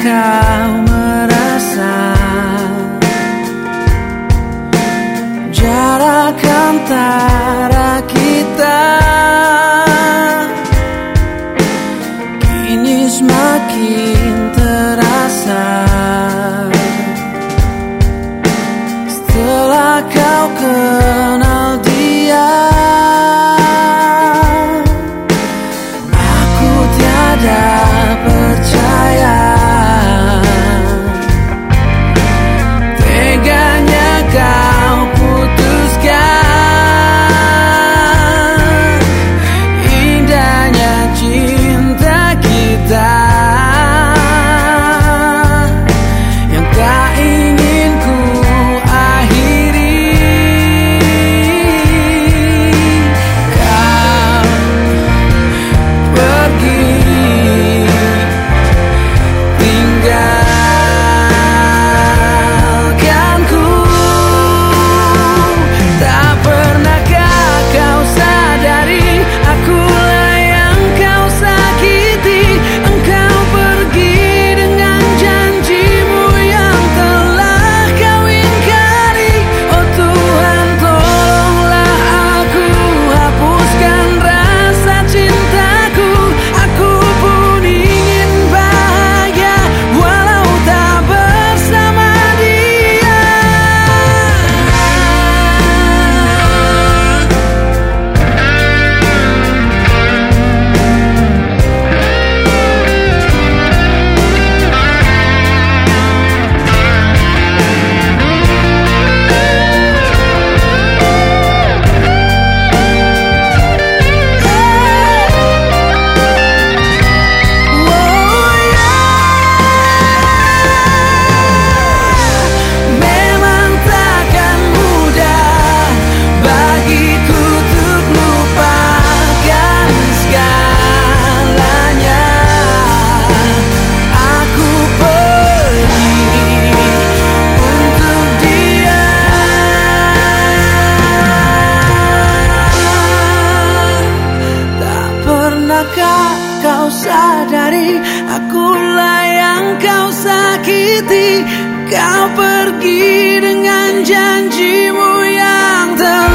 kau merasa Jarak antara down kau sadari Akulah yang kau sakiti. Kau pergi dengan janjimu yang telah